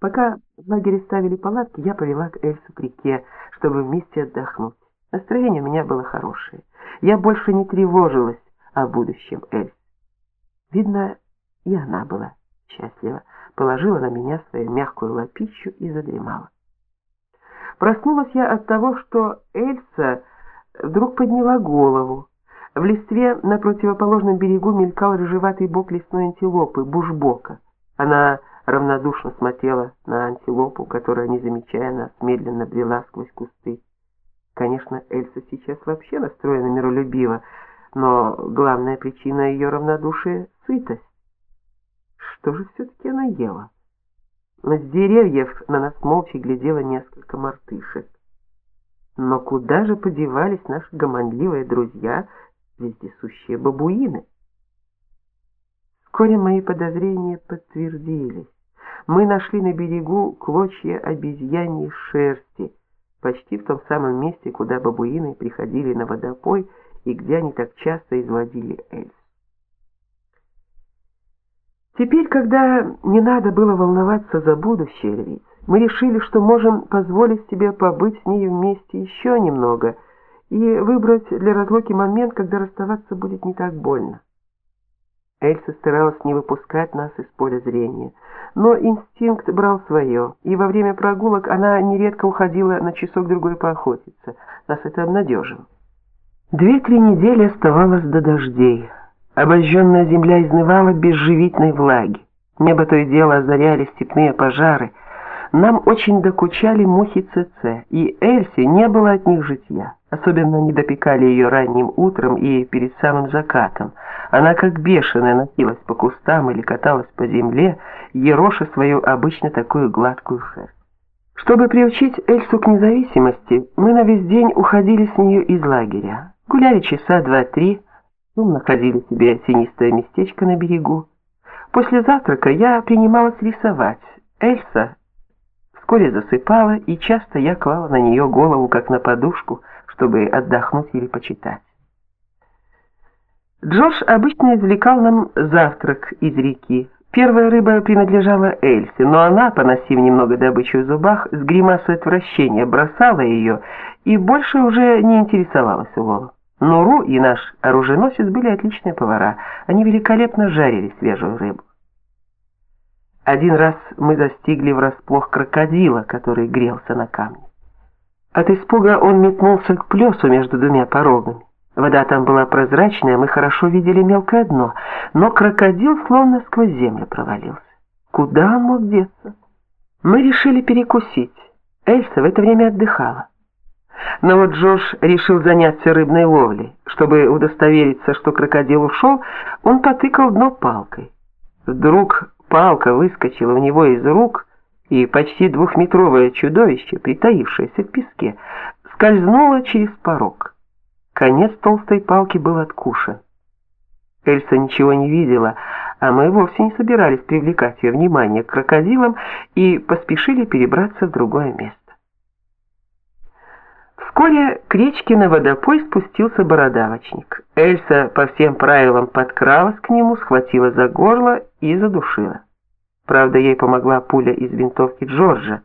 Пока в лагере ставили палатки, я повела к Эльсу к реке, чтобы вместе отдохнуть. Настроение у меня было хорошее. Я больше не тревожилась о будущем Эльс. Видно, и она была счастлива, положила на меня свою мягкую лапищу и задремала. Проснулась я от того, что Эльса вдруг подняла голову. В листве на противоположном берегу мелькал рыжеватый бок лесной антилопы, бушбока. Она равнодушно смотрела на антилопу, которая, не медленно брела сквозь кусты. Конечно, Эльса сейчас вообще настроена миролюбиво, но главная причина ее равнодушия — сытость. Что же все-таки она ела? С деревьев на нас молча глядело несколько мартышек. Но куда же подевались наши гомонливые друзья, вездесущие бабуины? Вскоре мои подозрения подтвердились. Мы нашли на берегу клочья обезьяньей шерсти, почти в том самом месте, куда бабуины приходили на водопой и где они так часто изводили Эльс. Теперь, когда не надо было волноваться за будущее львиц, мы решили, что можем позволить себе побыть с ней вместе еще немного и выбрать для разлуки момент, когда расставаться будет не так больно. Эльса старалась не выпускать нас из поля зрения, но инстинкт брал свое, и во время прогулок она нередко уходила на часок-другой поохотиться. Нас это обнадеживало. Две-три недели оставалось до дождей. Обожженная земля изнывала без живительной влаги. Небо то и дело озаряли степные пожары. Нам очень докучали мухи ЦЦ, и Эльсе не было от них житья. Особенно не допекали ее ранним утром и перед самым закатом. Она как бешеная носилась по кустам или каталась по земле, ероша свою обычно такую гладкую шерсть. Чтобы приучить Эльсу к независимости, мы на весь день уходили с нее из лагеря. Гуляли часа два-три, ну, находили себе тенистое местечко на берегу. После завтрака я принималась рисовать. Эльса вскоре засыпала, и часто я клала на нее голову, как на подушку, чтобы отдохнуть или почитать. Джош обычно извлекал нам завтрак из реки. Первая рыба принадлежала Эльсе, но она, поносив немного добычи в зубах, с гримасой отвращения бросала ее и больше уже не интересовалась уловом. Нуру и наш оруженосец были отличные повара. Они великолепно жарили свежую рыбу. Один раз мы застигли врасплох крокодила, который грелся на камне. От испуга он метнулся к плесу между двумя порогами. Вода там была прозрачная, мы хорошо видели мелкое дно, но крокодил словно сквозь землю провалился. Куда он мог деться? Мы решили перекусить. Эльса в это время отдыхала. Но вот Джош решил заняться рыбной ловлей. Чтобы удостовериться, что крокодил ушел, он потыкал дно палкой. Вдруг палка выскочила у него из рук, и почти двухметровое чудовище, притаившееся в песке, скользнуло через порог. Конец толстой палки был откушен. Эльса ничего не видела, а мы вовсе не собирались привлекать ее внимание к крокодилам и поспешили перебраться в другое место. Вскоре к речке на водопой спустился бородавочник. Эльса по всем правилам подкралась к нему, схватила за горло и задушила. Правда, ей помогла пуля из винтовки Джорджа.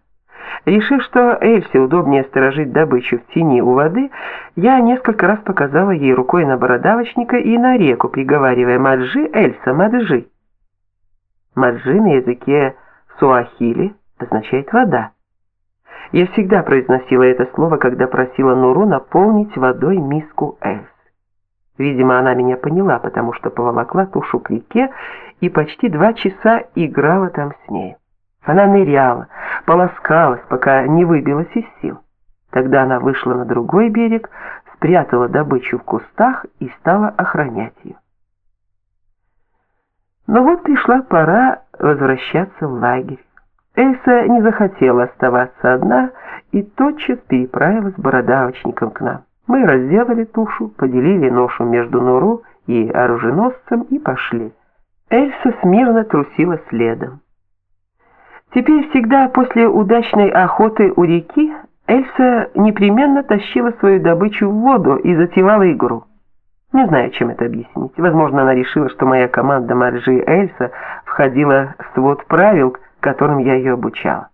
Решив, что Эльсе удобнее сторожить добычу в тени у воды, я несколько раз показала ей рукой на бородавочника и на реку, приговаривая «Маджи, Эльса, маджи». Маджи на языке суахили означает «вода». Я всегда произносила это слово, когда просила Нуру наполнить водой миску Эльс. Видимо, она меня поняла, потому что поволокла тушу к реке и почти два часа играла там с ней. Она ныряла, полоскалась, пока не выбилась из сил. Тогда она вышла на другой берег, спрятала добычу в кустах и стала охранять ее. Но вот пришла пора возвращаться в лагерь. Эльса не захотела оставаться одна и тотчас переправилась бородавочником к нам. Мы разделали тушу, поделили ношу между Нуру и оруженосцем и пошли. Эльса смирно трусила следом. Теперь всегда после удачной охоты у реки Эльса непременно тащила свою добычу в воду и затевала игру. Не знаю, чем это объяснить. Возможно, она решила, что моя команда Маржи и Эльса входила в свод правил, которым я ее обучала.